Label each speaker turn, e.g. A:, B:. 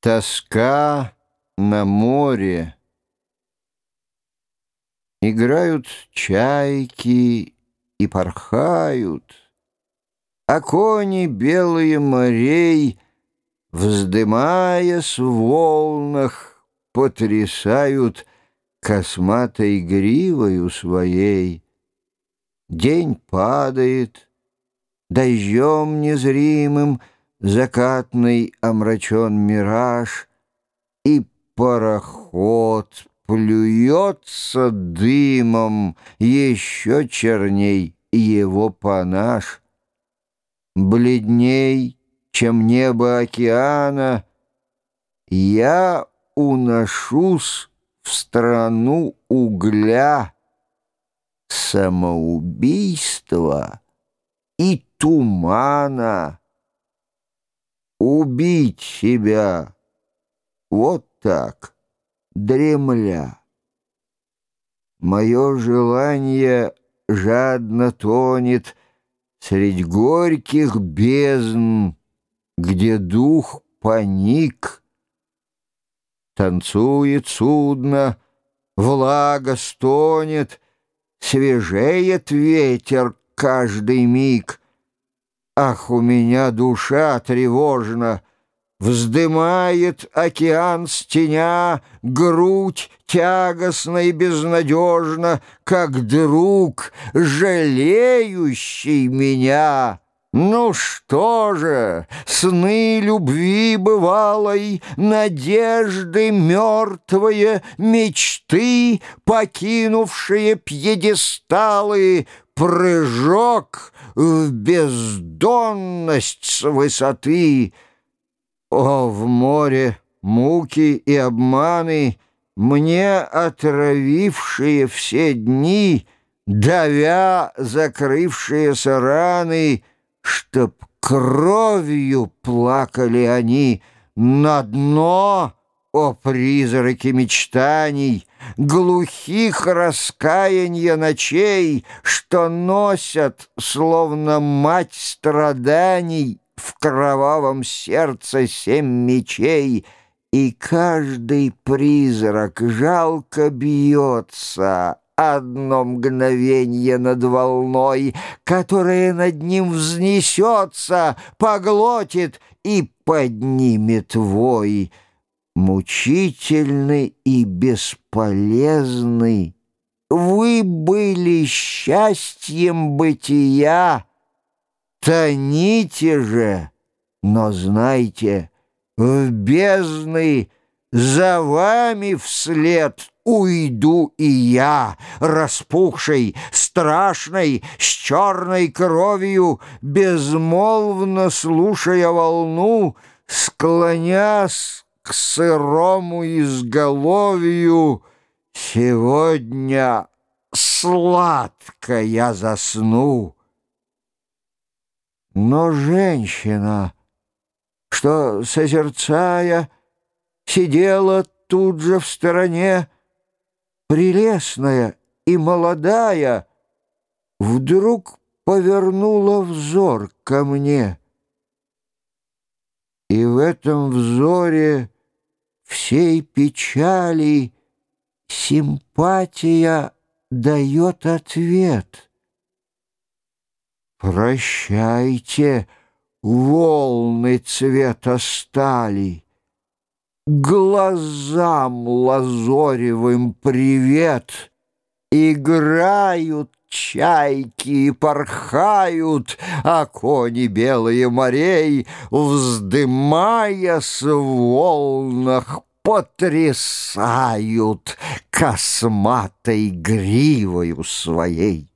A: Тоска на море. Играют чайки и порхают, А кони белые морей, Вздымаясь в волнах, Потрясают косматой гривою своей. День падает, дождем незримым — закатный омрачен мираж, И пароход плюется дымом, Еще черней его панаш. Бледней, чем небо океана, Я уношусь в страну угля, Самоубийства и тумана. Убить себя. Вот так, дремля. Мое желание жадно тонет Средь горьких бездн, где дух паник. Танцует судно, влага стонет, Свежеет ветер каждый миг — Ах, у меня душа тревожна, Вздымает океан с теня Грудь тягостно и безнадежно, Как друг, жалеющий меня. Ну что же, сны любви бывалой, Надежды мертвые, мечты, Покинувшие пьедесталы, Прыжок в бездонность с высоты. О, в море муки и обманы, Мне отравившие все дни, Давя закрывшиеся раны, Чтоб кровью плакали они на дно, О, призраки мечтаний, глухих раскаяния ночей, Что носят, словно мать страданий, В кровавом сердце семь мечей, И каждый призрак жалко бьется. Одно мгновенье над волной, Которая над ним взнесется, Поглотит и поднимет вой — мучительный и бесполезный. Вы были счастьем бытия, тоните же, но знайте, в бездны за вами вслед уйду и я, распухший, страшный, с черной кровью, безмолвно слушая волну, склонясь к сырому изголовью Сегодня сладко я засну. Но женщина, что, созерцая, Сидела тут же в стороне, Прелестная и молодая, Вдруг повернула взор ко мне. И в этом взоре всей печали симпатия дает ответ. Прощайте, волны цвета стали, Глазам лазоревым привет, Играют чайки порхают, а кони белые морей, Вздымаясь в волнах, потрясают Косматой гривою своей.